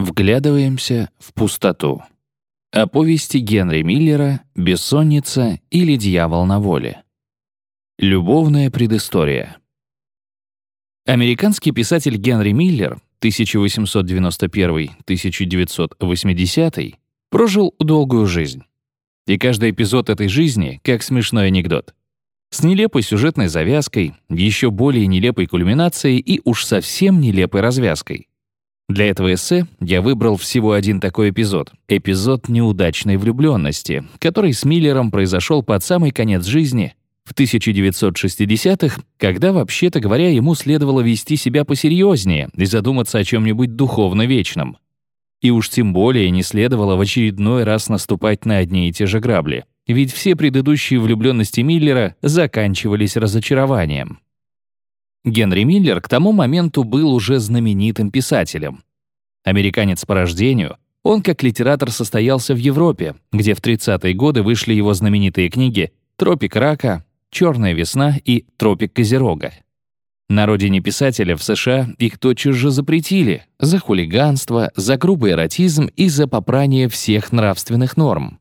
Вглядываемся в пустоту. О повести Генри Миллера «Бессонница» или «Дьявол на воле». Любовная предыстория. Американский писатель Генри Миллер 1891-1980 прожил долгую жизнь. И каждый эпизод этой жизни как смешной анекдот. С нелепой сюжетной завязкой, еще более нелепой кульминацией и уж совсем нелепой развязкой. Для этого эссе я выбрал всего один такой эпизод. Эпизод неудачной влюбленности, который с Миллером произошел под самый конец жизни в 1960-х, когда, вообще-то говоря, ему следовало вести себя посерьезнее и задуматься о чем-нибудь духовно вечном. И уж тем более не следовало в очередной раз наступать на одни и те же грабли, ведь все предыдущие влюбленности Миллера заканчивались разочарованием. Генри Миллер к тому моменту был уже знаменитым писателем. Американец по рождению, он как литератор состоялся в Европе, где в 30-е годы вышли его знаменитые книги «Тропик рака», «Черная весна» и «Тропик козерога». На родине писателя в США их тотчас же запретили за хулиганство, за грубый эротизм и за попрание всех нравственных норм.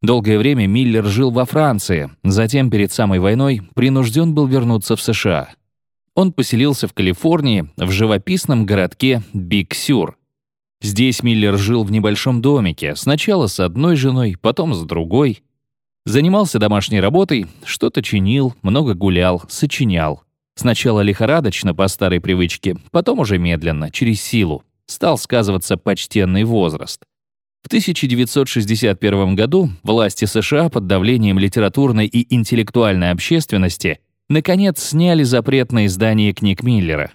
Долгое время Миллер жил во Франции, затем перед самой войной принужден был вернуться в США — он поселился в Калифорнии, в живописном городке Биг-Сюр. Здесь Миллер жил в небольшом домике, сначала с одной женой, потом с другой. Занимался домашней работой, что-то чинил, много гулял, сочинял. Сначала лихорадочно, по старой привычке, потом уже медленно, через силу. Стал сказываться почтенный возраст. В 1961 году власти США под давлением литературной и интеллектуальной общественности наконец сняли запрет на издание книг Миллера.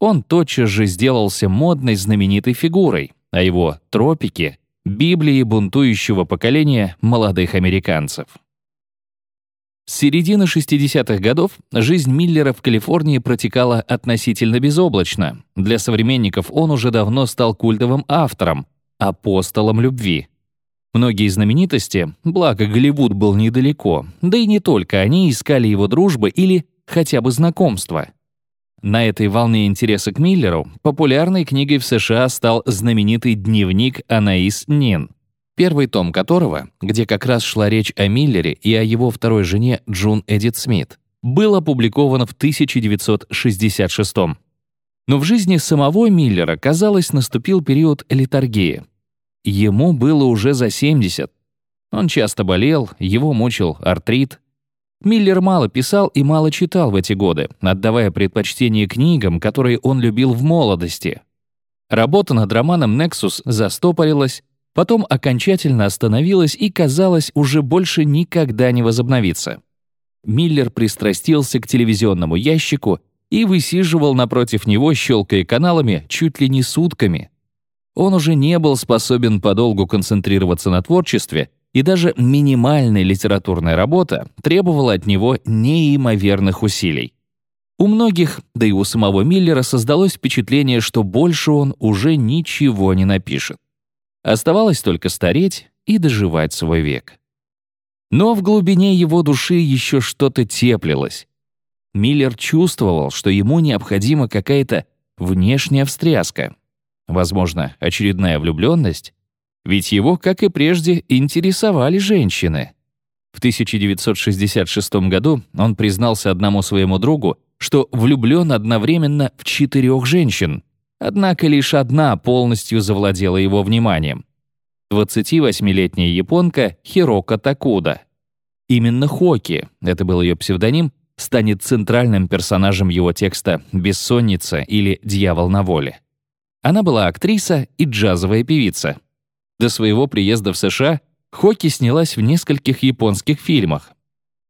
Он тотчас же сделался модной знаменитой фигурой, а его «Тропики» — Библии бунтующего поколения молодых американцев. С середины 60-х годов жизнь Миллера в Калифорнии протекала относительно безоблачно. Для современников он уже давно стал культовым автором, апостолом любви. Многие знаменитости, благо Голливуд был недалеко, да и не только они искали его дружбы или хотя бы знакомства. На этой волне интереса к Миллеру популярной книгой в США стал знаменитый дневник Анаис Нин, первый том которого, где как раз шла речь о Миллере и о его второй жене Джун Эдит Смит, был опубликован в 1966 Но в жизни самого Миллера, казалось, наступил период литургии — Ему было уже за 70. Он часто болел, его мучил артрит. Миллер мало писал и мало читал в эти годы, отдавая предпочтение книгам, которые он любил в молодости. Работа над романом «Нексус» застопорилась, потом окончательно остановилась и, казалось, уже больше никогда не возобновится. Миллер пристрастился к телевизионному ящику и высиживал напротив него, щелкая каналами, чуть ли не сутками — он уже не был способен подолгу концентрироваться на творчестве, и даже минимальная литературная работа требовала от него неимоверных усилий. У многих, да и у самого Миллера, создалось впечатление, что больше он уже ничего не напишет. Оставалось только стареть и доживать свой век. Но в глубине его души еще что-то теплилось. Миллер чувствовал, что ему необходима какая-то внешняя встряска, Возможно, очередная влюбленность? Ведь его, как и прежде, интересовали женщины. В 1966 году он признался одному своему другу, что влюблен одновременно в четырех женщин. Однако лишь одна полностью завладела его вниманием. 28-летняя японка Хирока Такуда. Именно Хоки, это был ее псевдоним, станет центральным персонажем его текста «Бессонница» или «Дьявол на воле». Она была актриса и джазовая певица. До своего приезда в США Хоки снялась в нескольких японских фильмах.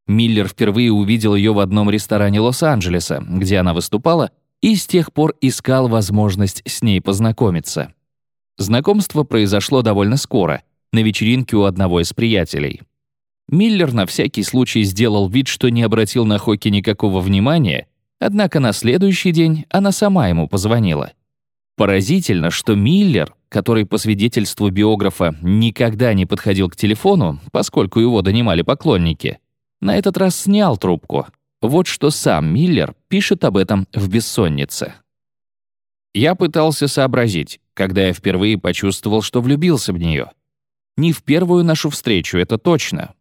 Миллер впервые увидел ее в одном ресторане Лос-Анджелеса, где она выступала, и с тех пор искал возможность с ней познакомиться. Знакомство произошло довольно скоро, на вечеринке у одного из приятелей. Миллер на всякий случай сделал вид, что не обратил на Хоки никакого внимания, однако на следующий день она сама ему позвонила. Поразительно, что Миллер, который по свидетельству биографа никогда не подходил к телефону, поскольку его донимали поклонники, на этот раз снял трубку. Вот что сам Миллер пишет об этом в «Бессоннице». Я пытался сообразить, когда я впервые почувствовал, что влюбился в нее. Не в первую нашу встречу, это точно.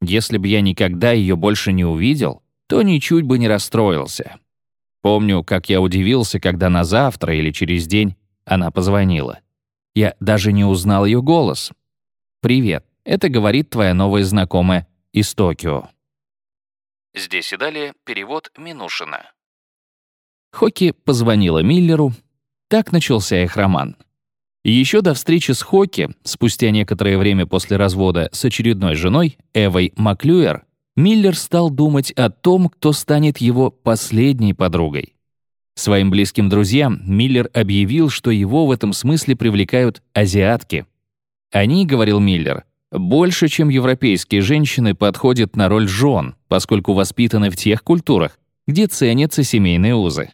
Если бы я никогда ее больше не увидел, то ничуть бы не расстроился. Помню, как я удивился, когда на завтра или через день она позвонила. Я даже не узнал ее голос. «Привет, это говорит твоя новая знакомая из Токио». Здесь и далее перевод Минушина. Хоки позвонила Миллеру. Так начался их роман. Еще до встречи с Хоки, спустя некоторое время после развода с очередной женой, Эвой Маклюер, Миллер стал думать о том, кто станет его последней подругой. Своим близким друзьям Миллер объявил, что его в этом смысле привлекают азиатки. Они, говорил Миллер, больше, чем европейские женщины, подходят на роль жен, поскольку воспитаны в тех культурах, где ценятся семейные узы.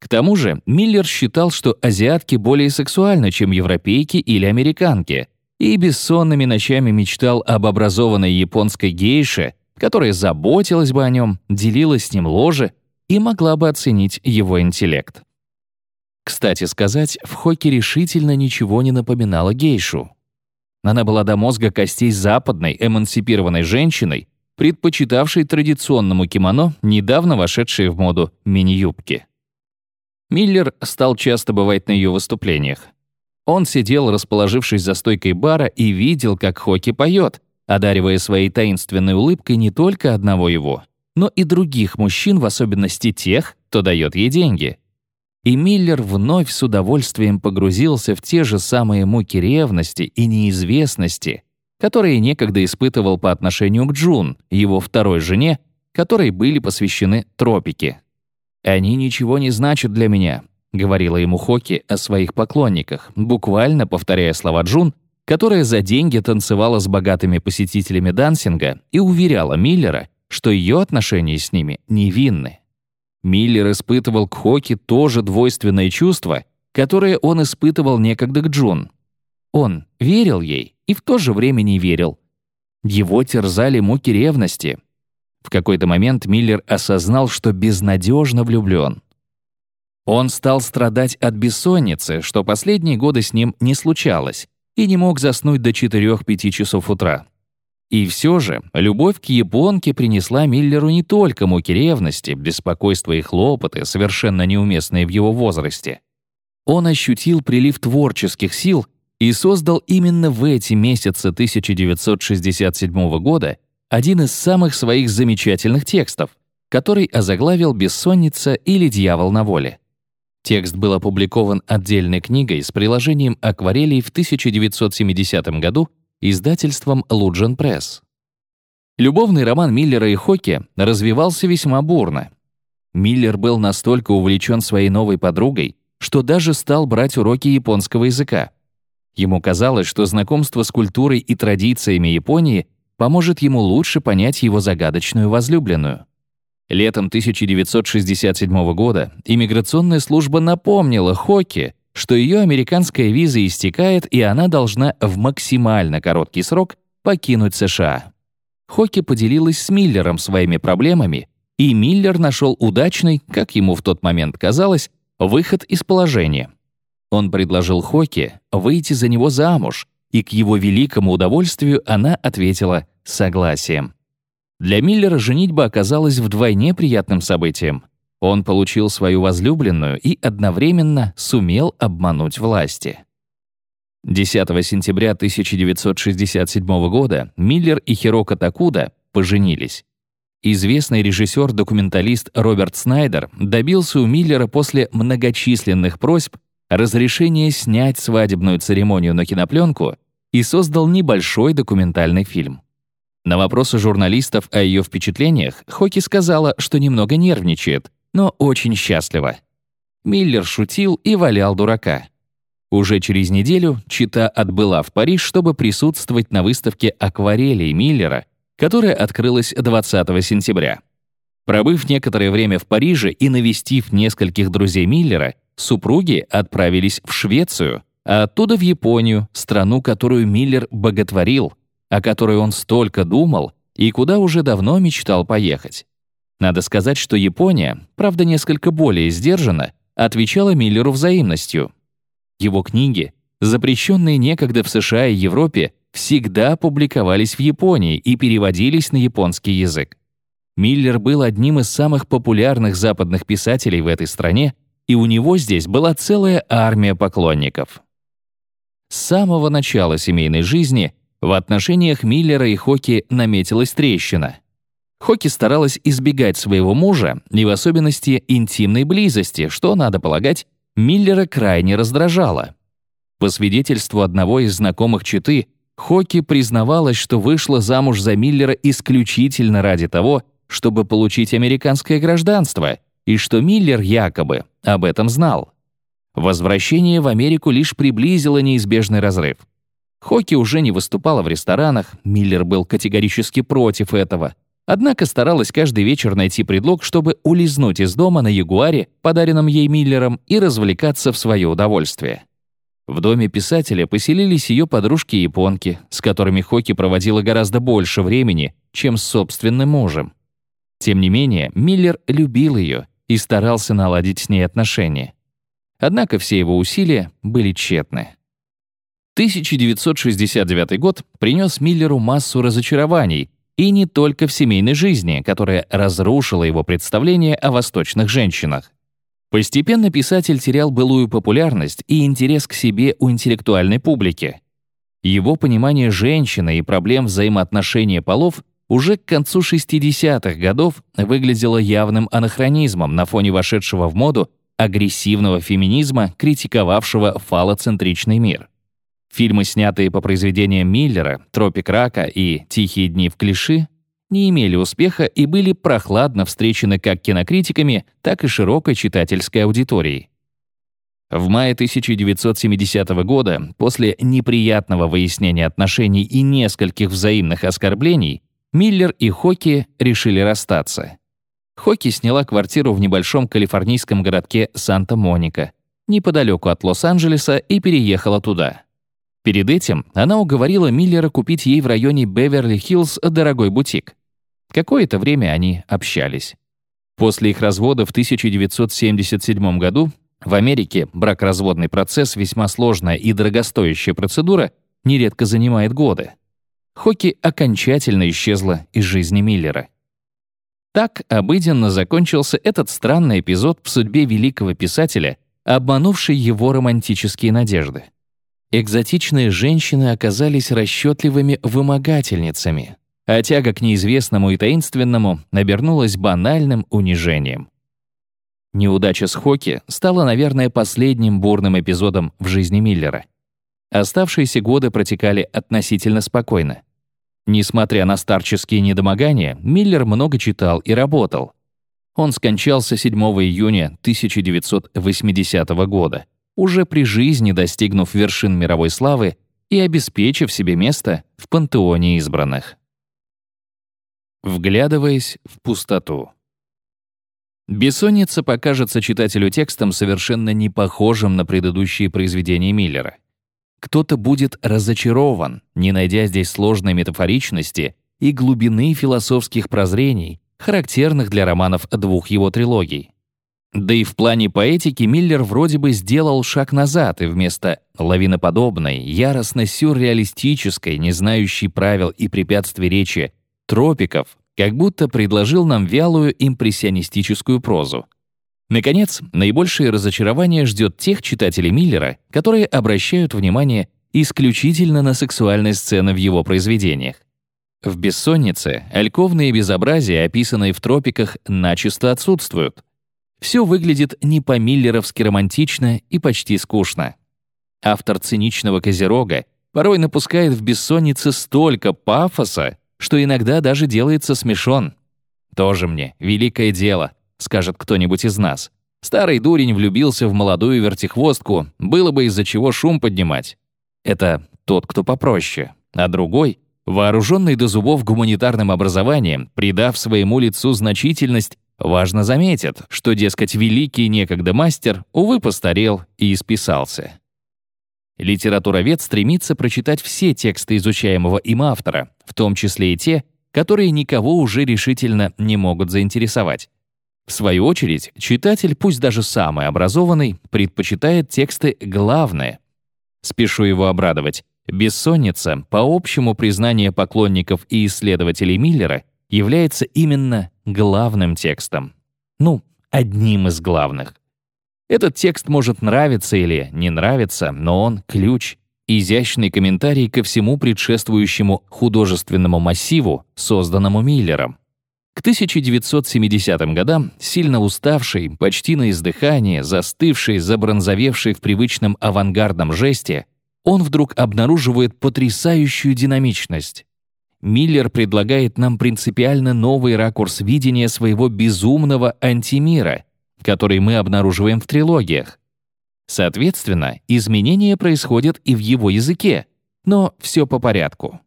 К тому же Миллер считал, что азиатки более сексуальны, чем европейки или американки, и бессонными ночами мечтал об образованной японской гейше, которая заботилась бы о нем, делилась с ним ложе и могла бы оценить его интеллект. Кстати сказать, в Хоке решительно ничего не напоминало гейшу. Она была до мозга костей западной, эмансипированной женщиной, предпочитавшей традиционному кимоно, недавно вошедшей в моду мини-юбки. Миллер стал часто бывать на ее выступлениях. Он сидел, расположившись за стойкой бара, и видел, как Хоки поет, одаривая своей таинственной улыбкой не только одного его, но и других мужчин, в особенности тех, кто дает ей деньги. И Миллер вновь с удовольствием погрузился в те же самые муки ревности и неизвестности, которые некогда испытывал по отношению к Джун, его второй жене, которой были посвящены тропики. «Они ничего не значат для меня», — говорила ему Хоки о своих поклонниках, буквально повторяя слова Джун, которая за деньги танцевала с богатыми посетителями дансинга и уверяла Миллера, что ее отношения с ними невинны. Миллер испытывал к Хоки тоже двойственное чувство, которое он испытывал некогда к Джун. Он верил ей и в то же время не верил. Его терзали муки ревности. В какой-то момент Миллер осознал, что безнадежно влюблен. Он стал страдать от бессонницы, что последние годы с ним не случалось, и не мог заснуть до 4-5 часов утра. И все же любовь к японке принесла Миллеру не только муки ревности, беспокойства и хлопоты, совершенно неуместные в его возрасте. Он ощутил прилив творческих сил и создал именно в эти месяцы 1967 года один из самых своих замечательных текстов, который озаглавил «Бессонница» или «Дьявол на воле». Текст был опубликован отдельной книгой с приложением акварелей в 1970 году издательством Луджен Пресс. Любовный роман Миллера и Хоки развивался весьма бурно. Миллер был настолько увлечен своей новой подругой, что даже стал брать уроки японского языка. Ему казалось, что знакомство с культурой и традициями Японии поможет ему лучше понять его загадочную возлюбленную. Летом 1967 года иммиграционная служба напомнила Хоки, что ее американская виза истекает, и она должна в максимально короткий срок покинуть США. Хоки поделилась с Миллером своими проблемами, и Миллер нашел удачный, как ему в тот момент казалось, выход из положения. Он предложил Хоки выйти за него замуж, и к его великому удовольствию она ответила согласием. Для Миллера женитьба оказалась вдвойне приятным событием. Он получил свою возлюбленную и одновременно сумел обмануть власти. 10 сентября 1967 года Миллер и Хирока Такуда поженились. Известный режиссер-документалист Роберт Снайдер добился у Миллера после многочисленных просьб разрешения снять свадебную церемонию на кинопленку и создал небольшой документальный фильм. На вопросы журналистов о ее впечатлениях Хоки сказала, что немного нервничает, но очень счастлива. Миллер шутил и валял дурака. Уже через неделю Чита отбыла в Париж, чтобы присутствовать на выставке акварелей Миллера, которая открылась 20 сентября. Пробыв некоторое время в Париже и навестив нескольких друзей Миллера, супруги отправились в Швецию, а оттуда в Японию, страну, которую Миллер боготворил — о которой он столько думал и куда уже давно мечтал поехать. Надо сказать, что Япония, правда несколько более сдержанно, отвечала Миллеру взаимностью. Его книги, запрещенные некогда в США и Европе, всегда публиковались в Японии и переводились на японский язык. Миллер был одним из самых популярных западных писателей в этой стране, и у него здесь была целая армия поклонников. С самого начала семейной жизни в отношениях Миллера и Хоки наметилась трещина. Хоки старалась избегать своего мужа и в особенности интимной близости, что, надо полагать, Миллера крайне раздражало. По свидетельству одного из знакомых Читы, Хоки признавалась, что вышла замуж за Миллера исключительно ради того, чтобы получить американское гражданство, и что Миллер якобы об этом знал. Возвращение в Америку лишь приблизило неизбежный разрыв. Хоки уже не выступала в ресторанах, Миллер был категорически против этого. Однако старалась каждый вечер найти предлог, чтобы улизнуть из дома на Ягуаре, подаренном ей Миллером, и развлекаться в свое удовольствие. В доме писателя поселились ее подружки-японки, с которыми Хоки проводила гораздо больше времени, чем с собственным мужем. Тем не менее, Миллер любил ее и старался наладить с ней отношения. Однако все его усилия были тщетны. 1969 год принес Миллеру массу разочарований, и не только в семейной жизни, которая разрушила его представление о восточных женщинах. Постепенно писатель терял былую популярность и интерес к себе у интеллектуальной публики. Его понимание женщины и проблем взаимоотношения полов уже к концу 60-х годов выглядело явным анахронизмом на фоне вошедшего в моду агрессивного феминизма, критиковавшего фалоцентричный мир. Фильмы, снятые по произведениям Миллера, «Тропик рака» и «Тихие дни в клиши», не имели успеха и были прохладно встречены как кинокритиками, так и широкой читательской аудиторией. В мае 1970 года, после неприятного выяснения отношений и нескольких взаимных оскорблений, Миллер и Хоки решили расстаться. Хоки сняла квартиру в небольшом калифорнийском городке Санта-Моника, неподалеку от Лос-Анджелеса, и переехала туда. Перед этим она уговорила Миллера купить ей в районе Беверли-Хиллз дорогой бутик. Какое-то время они общались. После их развода в 1977 году в Америке бракоразводный процесс весьма сложная и дорогостоящая процедура нередко занимает годы. Хоки окончательно исчезла из жизни Миллера. Так обыденно закончился этот странный эпизод в судьбе великого писателя, обманувший его романтические надежды экзотичные женщины оказались расчетливыми вымогательницами, а тяга к неизвестному и таинственному обернулась банальным унижением. Неудача с Хоки стала, наверное, последним бурным эпизодом в жизни Миллера. Оставшиеся годы протекали относительно спокойно. Несмотря на старческие недомогания, Миллер много читал и работал. Он скончался 7 июня 1980 года уже при жизни достигнув вершин мировой славы и обеспечив себе место в пантеоне избранных. Вглядываясь в пустоту. Бессонница покажется читателю текстом совершенно не похожим на предыдущие произведения Миллера. Кто-то будет разочарован, не найдя здесь сложной метафоричности и глубины философских прозрений, характерных для романов двух его трилогий. Да и в плане поэтики Миллер вроде бы сделал шаг назад и вместо лавиноподобной, яростно-сюрреалистической, не знающей правил и препятствий речи, тропиков, как будто предложил нам вялую импрессионистическую прозу. Наконец, наибольшее разочарование ждет тех читателей Миллера, которые обращают внимание исключительно на сексуальные сцены в его произведениях. В «Бессоннице» альковные безобразия, описанные в тропиках, начисто отсутствуют — все выглядит не по-миллеровски романтично и почти скучно. Автор циничного Козерога порой напускает в бессоннице столько пафоса, что иногда даже делается смешон. «Тоже мне, великое дело», — скажет кто-нибудь из нас. Старый дурень влюбился в молодую вертихвостку, было бы из-за чего шум поднимать. Это тот, кто попроще. А другой, вооруженный до зубов гуманитарным образованием, придав своему лицу значительность, Важно заметит, что, дескать, великий некогда мастер, увы, постарел и исписался. Литературовед стремится прочитать все тексты изучаемого им автора, в том числе и те, которые никого уже решительно не могут заинтересовать. В свою очередь, читатель, пусть даже самый образованный, предпочитает тексты главные. Спешу его обрадовать. «Бессонница», по общему признанию поклонников и исследователей Миллера, является именно главным текстом. Ну, одним из главных. Этот текст может нравиться или не нравиться, но он — ключ, изящный комментарий ко всему предшествующему художественному массиву, созданному Миллером. К 1970 годам, сильно уставший, почти на издыхание, застывший, забронзовевший в привычном авангардном жесте, он вдруг обнаруживает потрясающую динамичность. Миллер предлагает нам принципиально новый ракурс видения своего безумного антимира, который мы обнаруживаем в трилогиях. Соответственно, изменения происходят и в его языке, но все по порядку.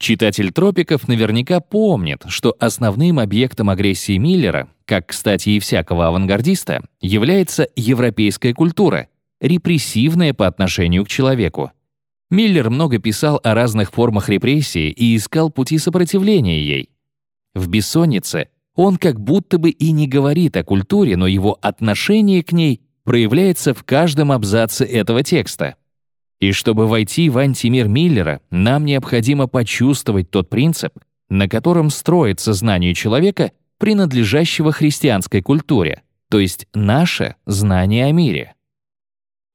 Читатель «Тропиков» наверняка помнит, что основным объектом агрессии Миллера, как, кстати, и всякого авангардиста, является европейская культура, репрессивная по отношению к человеку. Миллер много писал о разных формах репрессии и искал пути сопротивления ей. В «Бессоннице» он как будто бы и не говорит о культуре, но его отношение к ней проявляется в каждом абзаце этого текста — и чтобы войти в антимир Миллера, нам необходимо почувствовать тот принцип, на котором строится знание человека, принадлежащего христианской культуре, то есть наше знание о мире.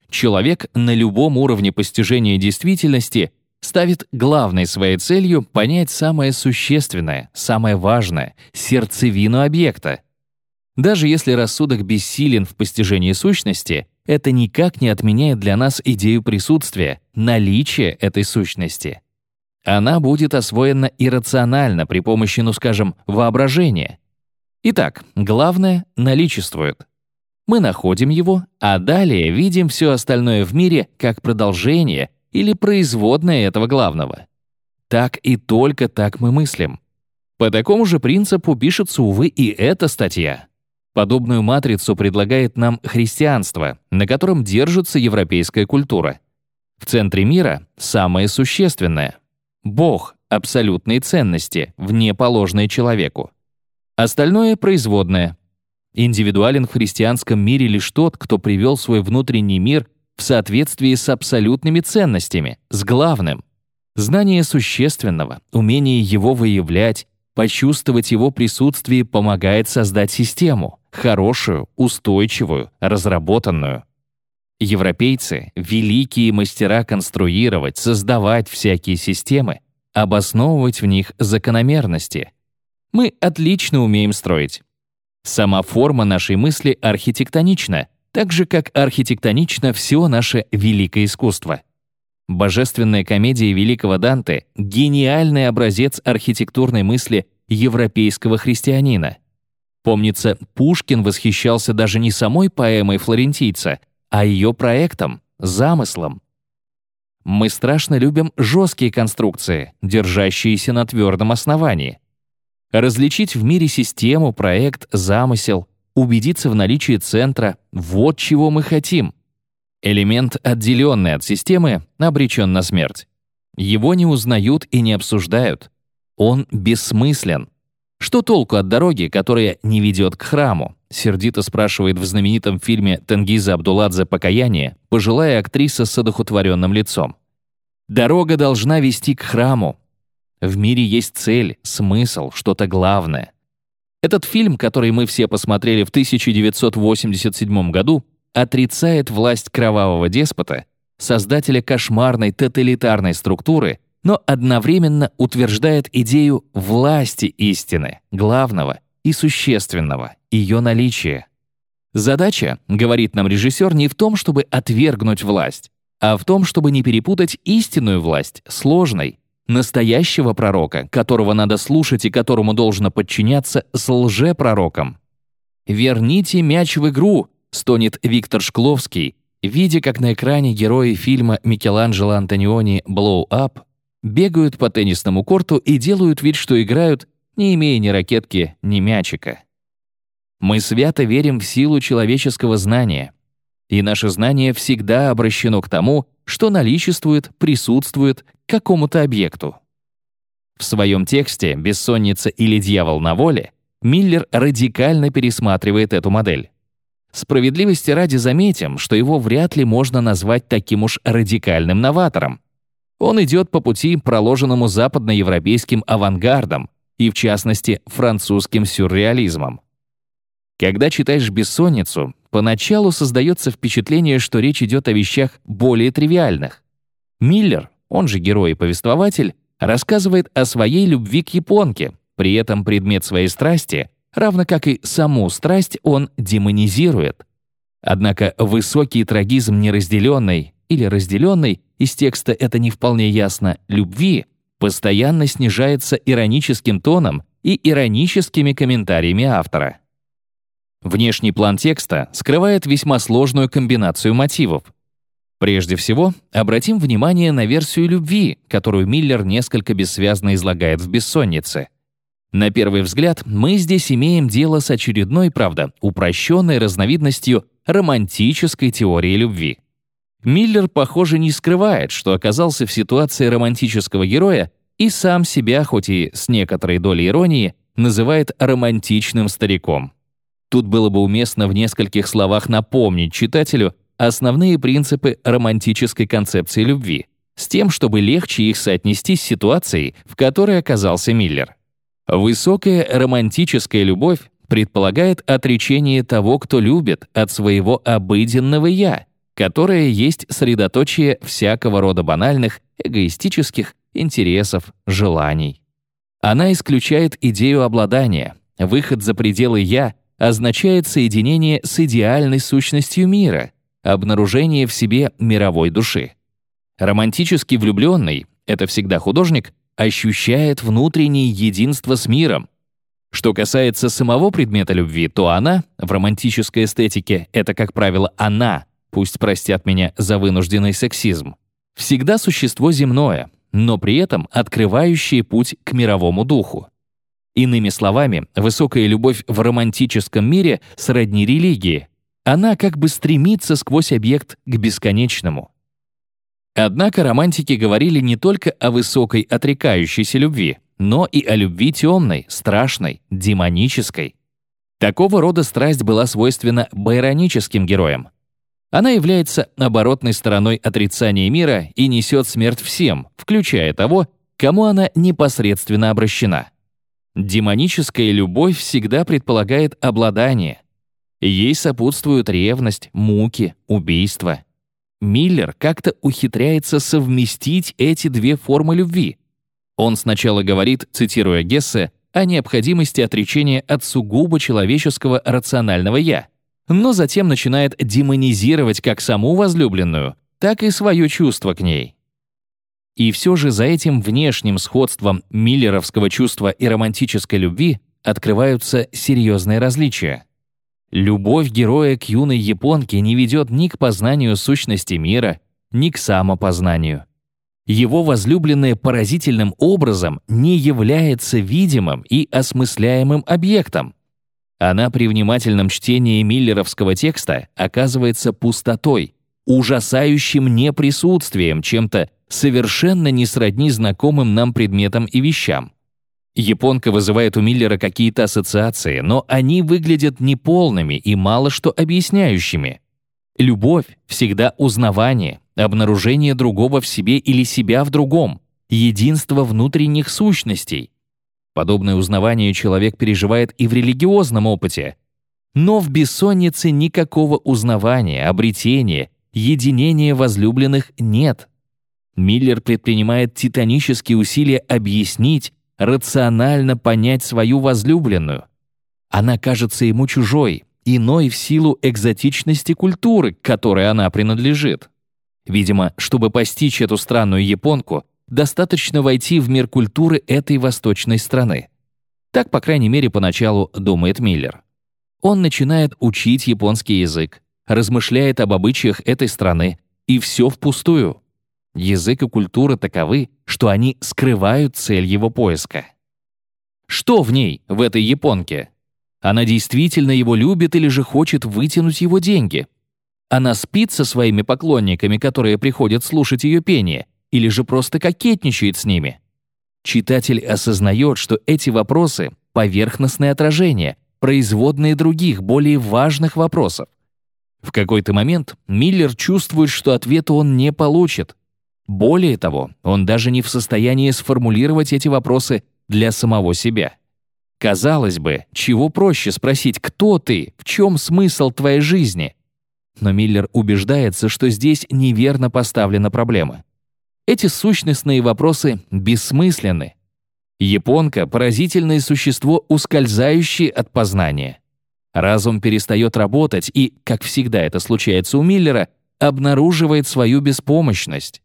Человек на любом уровне постижения действительности ставит главной своей целью понять самое существенное, самое важное, сердцевину объекта. Даже если рассудок бессилен в постижении сущности, это никак не отменяет для нас идею присутствия, наличия этой сущности. Она будет освоена иррационально при помощи, ну скажем, воображения. Итак, главное — наличествует. Мы находим его, а далее видим все остальное в мире как продолжение или производное этого главного. Так и только так мы мыслим. По такому же принципу пишется, увы, и эта статья. Подобную матрицу предлагает нам христианство, на котором держится европейская культура. В центре мира самое существенное — Бог, абсолютные ценности, вне положенные человеку. Остальное — производное. Индивидуален в христианском мире лишь тот, кто привел свой внутренний мир в соответствии с абсолютными ценностями, с главным. Знание существенного, умение его выявлять, почувствовать его присутствие помогает создать систему, хорошую, устойчивую, разработанную. Европейцы — великие мастера конструировать, создавать всякие системы, обосновывать в них закономерности. Мы отлично умеем строить. Сама форма нашей мысли архитектонична, так же, как архитектонично все наше великое искусство. Божественная комедия великого Данте — гениальный образец архитектурной мысли европейского христианина — Помнится, Пушкин восхищался даже не самой поэмой флорентийца, а ее проектом, замыслом. Мы страшно любим жесткие конструкции, держащиеся на твердом основании. Различить в мире систему, проект, замысел, убедиться в наличии центра — вот чего мы хотим. Элемент, отделенный от системы, обречен на смерть. Его не узнают и не обсуждают. Он бессмыслен — что толку от дороги, которая не ведет к храму? Сердито спрашивает в знаменитом фильме Тенгиза Абдуладзе «Покаяние» пожилая актриса с одухотворенным лицом. Дорога должна вести к храму. В мире есть цель, смысл, что-то главное. Этот фильм, который мы все посмотрели в 1987 году, отрицает власть кровавого деспота, создателя кошмарной тоталитарной структуры, но одновременно утверждает идею власти истины, главного и существенного, ее наличия. Задача, говорит нам режиссер, не в том, чтобы отвергнуть власть, а в том, чтобы не перепутать истинную власть, сложной, настоящего пророка, которого надо слушать и которому должно подчиняться, с лжепророком. «Верните мяч в игру», — стонет Виктор Шкловский, видя, как на экране герои фильма Микеланджело Антониони «Blow Up» бегают по теннисному корту и делают вид, что играют, не имея ни ракетки, ни мячика. Мы свято верим в силу человеческого знания, и наше знание всегда обращено к тому, что наличествует, присутствует к какому-то объекту. В своем тексте «Бессонница или дьявол на воле» Миллер радикально пересматривает эту модель. Справедливости ради заметим, что его вряд ли можно назвать таким уж радикальным новатором. Он идет по пути, проложенному западноевропейским авангардом и, в частности, французским сюрреализмом. Когда читаешь «Бессонницу», поначалу создается впечатление, что речь идет о вещах более тривиальных. Миллер, он же герой и повествователь, рассказывает о своей любви к японке, при этом предмет своей страсти, равно как и саму страсть, он демонизирует. Однако высокий трагизм неразделенной или разделенной, из текста это не вполне ясно, любви, постоянно снижается ироническим тоном и ироническими комментариями автора. Внешний план текста скрывает весьма сложную комбинацию мотивов. Прежде всего, обратим внимание на версию любви, которую Миллер несколько бессвязно излагает в «Бессоннице». На первый взгляд, мы здесь имеем дело с очередной, правда, упрощенной разновидностью романтической теории любви. Миллер, похоже, не скрывает, что оказался в ситуации романтического героя и сам себя, хоть и с некоторой долей иронии, называет романтичным стариком. Тут было бы уместно в нескольких словах напомнить читателю основные принципы романтической концепции любви, с тем, чтобы легче их соотнести с ситуацией, в которой оказался Миллер. Высокая романтическая любовь предполагает отречение того, кто любит, от своего обыденного «я», которое есть средоточие всякого рода банальных, эгоистических интересов, желаний. Она исключает идею обладания, выход за пределы «я» означает соединение с идеальной сущностью мира, обнаружение в себе мировой души. Романтически влюбленный — это всегда художник, ощущает внутреннее единство с миром. Что касается самого предмета любви, то она, в романтической эстетике, это, как правило, она, пусть простят меня за вынужденный сексизм, всегда существо земное, но при этом открывающее путь к мировому духу. Иными словами, высокая любовь в романтическом мире сродни религии. Она как бы стремится сквозь объект к бесконечному. Однако романтики говорили не только о высокой отрекающейся любви, но и о любви темной, страшной, демонической. Такого рода страсть была свойственна байроническим героям. Она является оборотной стороной отрицания мира и несет смерть всем, включая того, кому она непосредственно обращена. Демоническая любовь всегда предполагает обладание. Ей сопутствуют ревность, муки, убийство. Миллер как-то ухитряется совместить эти две формы любви. Он сначала говорит, цитируя Гессе, о необходимости отречения от сугубо человеческого рационального «я», но затем начинает демонизировать как саму возлюбленную, так и свое чувство к ней. И все же за этим внешним сходством миллеровского чувства и романтической любви открываются серьезные различия. Любовь героя к юной японке не ведет ни к познанию сущности мира, ни к самопознанию. Его возлюбленная поразительным образом не является видимым и осмысляемым объектом. Она при внимательном чтении миллеровского текста оказывается пустотой, ужасающим неприсутствием, чем-то совершенно не сродни знакомым нам предметам и вещам. Японка вызывает у Миллера какие-то ассоциации, но они выглядят неполными и мало что объясняющими. Любовь — всегда узнавание, обнаружение другого в себе или себя в другом, единство внутренних сущностей. Подобное узнавание человек переживает и в религиозном опыте. Но в бессоннице никакого узнавания, обретения, единения возлюбленных нет. Миллер предпринимает титанические усилия объяснить, рационально понять свою возлюбленную. Она кажется ему чужой, иной в силу экзотичности культуры, к которой она принадлежит. Видимо, чтобы постичь эту странную японку, достаточно войти в мир культуры этой восточной страны. Так, по крайней мере, поначалу думает Миллер. Он начинает учить японский язык, размышляет об обычаях этой страны, и все впустую. Язык и культура таковы, что они скрывают цель его поиска. Что в ней, в этой японке? Она действительно его любит или же хочет вытянуть его деньги? Она спит со своими поклонниками, которые приходят слушать ее пение, или же просто кокетничает с ними? читатель осознает, что эти вопросы — поверхностное отражение, производные других, более важных вопросов. В какой-то момент Миллер чувствует, что ответа он не получит. Более того, он даже не в состоянии сформулировать эти вопросы для самого себя. Казалось бы, чего проще спросить «Кто ты? В чем смысл твоей жизни?» Но Миллер убеждается, что здесь неверно поставлена проблема. Эти сущностные вопросы бессмысленны. Японка — поразительное существо, ускользающее от познания. Разум перестает работать и, как всегда это случается у Миллера, обнаруживает свою беспомощность.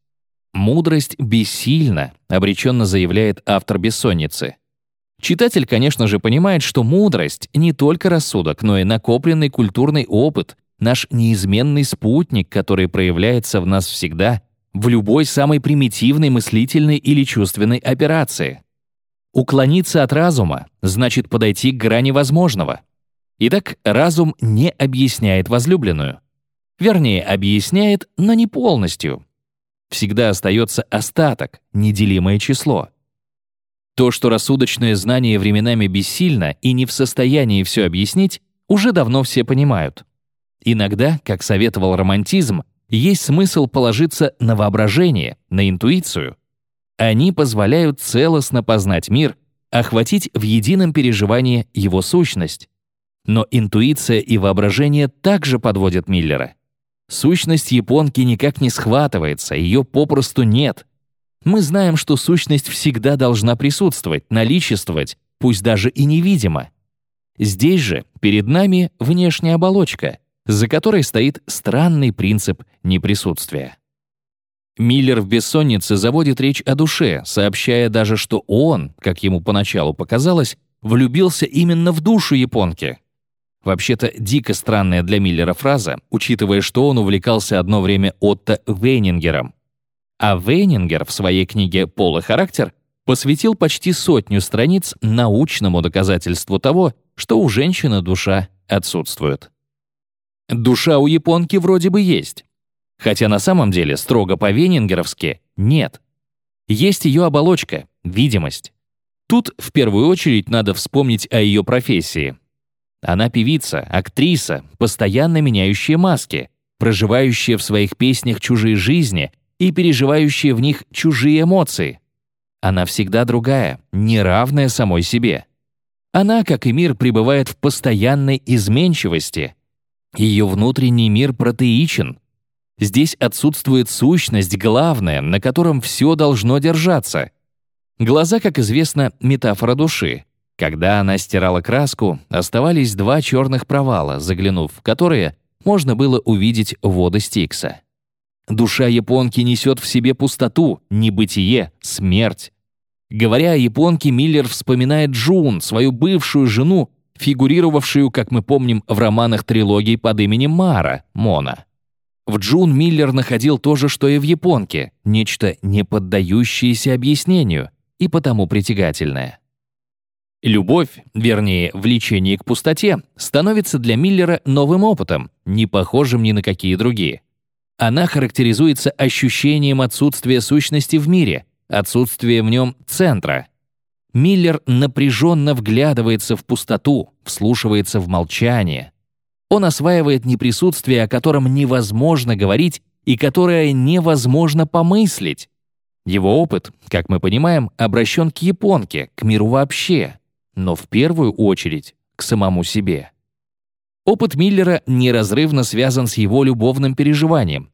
«Мудрость бессильна», — обреченно заявляет автор «Бессонницы». Читатель, конечно же, понимает, что мудрость — не только рассудок, но и накопленный культурный опыт, наш неизменный спутник, который проявляется в нас всегда, в любой самой примитивной мыслительной или чувственной операции. Уклониться от разума значит подойти к грани возможного. Итак, разум не объясняет возлюбленную. Вернее, объясняет, но не полностью. Всегда остается остаток, неделимое число — то, что рассудочное знание временами бессильно и не в состоянии все объяснить, уже давно все понимают. Иногда, как советовал романтизм, есть смысл положиться на воображение, на интуицию. Они позволяют целостно познать мир, охватить в едином переживании его сущность. Но интуиция и воображение также подводят Миллера. Сущность японки никак не схватывается, ее попросту нет — мы знаем, что сущность всегда должна присутствовать, наличествовать, пусть даже и невидимо. Здесь же перед нами внешняя оболочка, за которой стоит странный принцип неприсутствия. Миллер в «Бессоннице» заводит речь о душе, сообщая даже, что он, как ему поначалу показалось, влюбился именно в душу японки. Вообще-то дико странная для Миллера фраза, учитывая, что он увлекался одно время Отто Вейнингером. А Вейнингер в своей книге «Пол и характер» посвятил почти сотню страниц научному доказательству того, что у женщины душа отсутствует. Душа у японки вроде бы есть, хотя на самом деле строго по-венингеровски нет. Есть ее оболочка, видимость. Тут в первую очередь надо вспомнить о ее профессии. Она певица, актриса, постоянно меняющая маски, проживающая в своих песнях чужие жизни и переживающая в них чужие эмоции. Она всегда другая, неравная самой себе. Она, как и мир, пребывает в постоянной изменчивости. Ее внутренний мир протеичен. Здесь отсутствует сущность главная, на котором все должно держаться. Глаза, как известно, метафора души. Когда она стирала краску, оставались два черных провала, заглянув в которые можно было увидеть воды Стикса. Душа японки несет в себе пустоту, небытие, смерть. Говоря о японке, Миллер вспоминает Джун, свою бывшую жену, фигурировавшую, как мы помним, в романах трилогии под именем Мара, Мона. В Джун Миллер находил то же, что и в японке, нечто не поддающееся объяснению и потому притягательное. Любовь, вернее, влечение к пустоте, становится для Миллера новым опытом, не похожим ни на какие другие. Она характеризуется ощущением отсутствия сущности в мире, отсутствия в нем центра. Миллер напряженно вглядывается в пустоту, вслушивается в молчание. Он осваивает неприсутствие, о котором невозможно говорить и которое невозможно помыслить. Его опыт, как мы понимаем, обращен к японке, к миру вообще, но в первую очередь к самому себе. Опыт Миллера неразрывно связан с его любовным переживанием,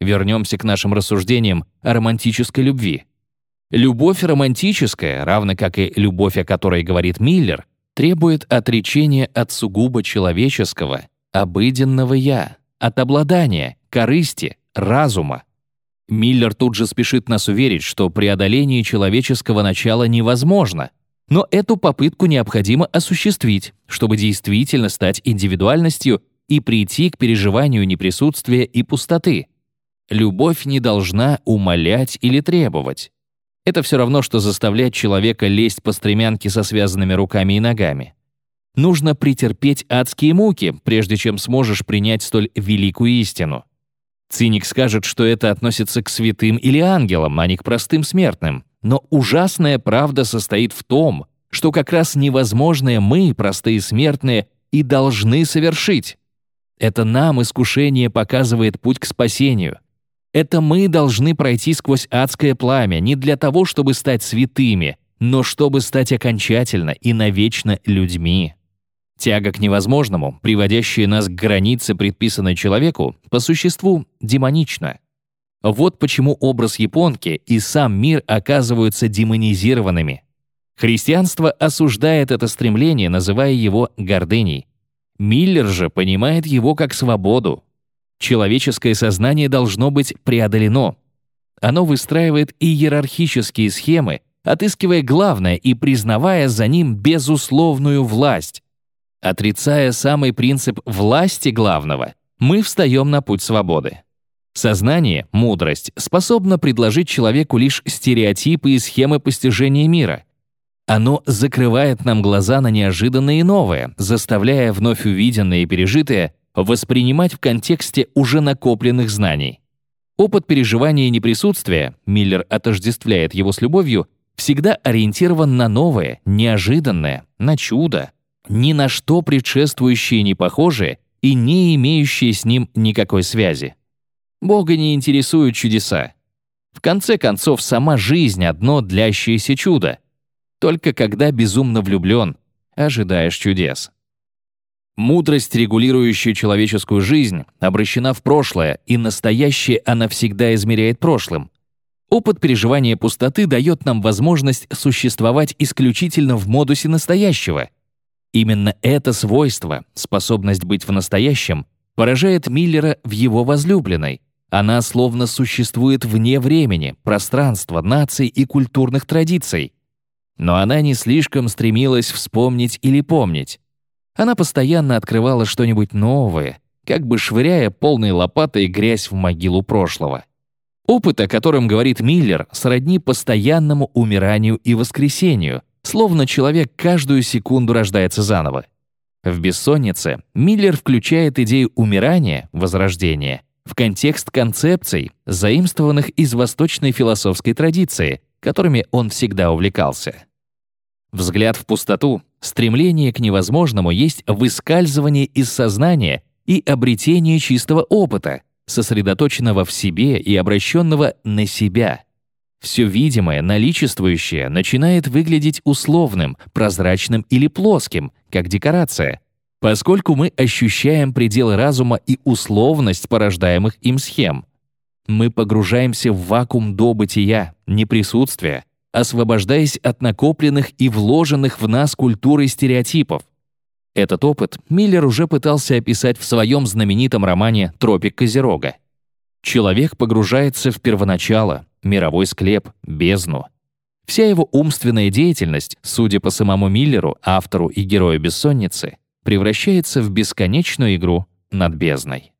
Вернемся к нашим рассуждениям о романтической любви. Любовь романтическая, равно как и любовь, о которой говорит Миллер, требует отречения от сугубо человеческого, обыденного «я», от обладания, корысти, разума. Миллер тут же спешит нас уверить, что преодоление человеческого начала невозможно, но эту попытку необходимо осуществить, чтобы действительно стать индивидуальностью и прийти к переживанию неприсутствия и пустоты, Любовь не должна умолять или требовать. Это все равно, что заставлять человека лезть по стремянке со связанными руками и ногами. Нужно претерпеть адские муки, прежде чем сможешь принять столь великую истину. Циник скажет, что это относится к святым или ангелам, а не к простым смертным. Но ужасная правда состоит в том, что как раз невозможное мы, простые смертные, и должны совершить. Это нам искушение показывает путь к спасению. Это мы должны пройти сквозь адское пламя не для того, чтобы стать святыми, но чтобы стать окончательно и навечно людьми. Тяга к невозможному, приводящая нас к границе, предписанной человеку, по существу демонична. Вот почему образ японки и сам мир оказываются демонизированными. Христианство осуждает это стремление, называя его гордыней. Миллер же понимает его как свободу. Человеческое сознание должно быть преодолено. Оно выстраивает иерархические схемы, отыскивая главное и признавая за ним безусловную власть. Отрицая самый принцип власти главного, мы встаем на путь свободы. Сознание, мудрость, способна предложить человеку лишь стереотипы и схемы постижения мира. Оно закрывает нам глаза на неожиданное и новое, заставляя вновь увиденное и пережитое воспринимать в контексте уже накопленных знаний. Опыт переживания неприсутствия, Миллер отождествляет его с любовью, всегда ориентирован на новое, неожиданное, на чудо, ни на что предшествующее не похожее и не имеющее с ним никакой связи. Бога не интересуют чудеса. В конце концов, сама жизнь — одно длящееся чудо. Только когда безумно влюблен, ожидаешь чудес. Мудрость, регулирующая человеческую жизнь, обращена в прошлое, и настоящее она всегда измеряет прошлым. Опыт переживания пустоты дает нам возможность существовать исключительно в модусе настоящего. Именно это свойство, способность быть в настоящем, поражает Миллера в его возлюбленной. Она словно существует вне времени, пространства, наций и культурных традиций. Но она не слишком стремилась вспомнить или помнить. Она постоянно открывала что-нибудь новое, как бы швыряя полной лопатой грязь в могилу прошлого. Опыт, о котором говорит Миллер, сродни постоянному умиранию и воскресению, словно человек каждую секунду рождается заново. В «Бессоннице» Миллер включает идею умирания, возрождения, в контекст концепций, заимствованных из восточной философской традиции, которыми он всегда увлекался. Взгляд в пустоту, стремление к невозможному есть выскальзывание из сознания и обретение чистого опыта, сосредоточенного в себе и обращенного на себя. Все видимое, наличествующее начинает выглядеть условным, прозрачным или плоским, как декорация, поскольку мы ощущаем пределы разума и условность порождаемых им схем. Мы погружаемся в вакуум до бытия, неприсутствия, освобождаясь от накопленных и вложенных в нас культурой стереотипов. Этот опыт Миллер уже пытался описать в своем знаменитом романе «Тропик Козерога». Человек погружается в первоначало, мировой склеп, бездну. Вся его умственная деятельность, судя по самому Миллеру, автору и герою «Бессонницы», превращается в бесконечную игру над бездной.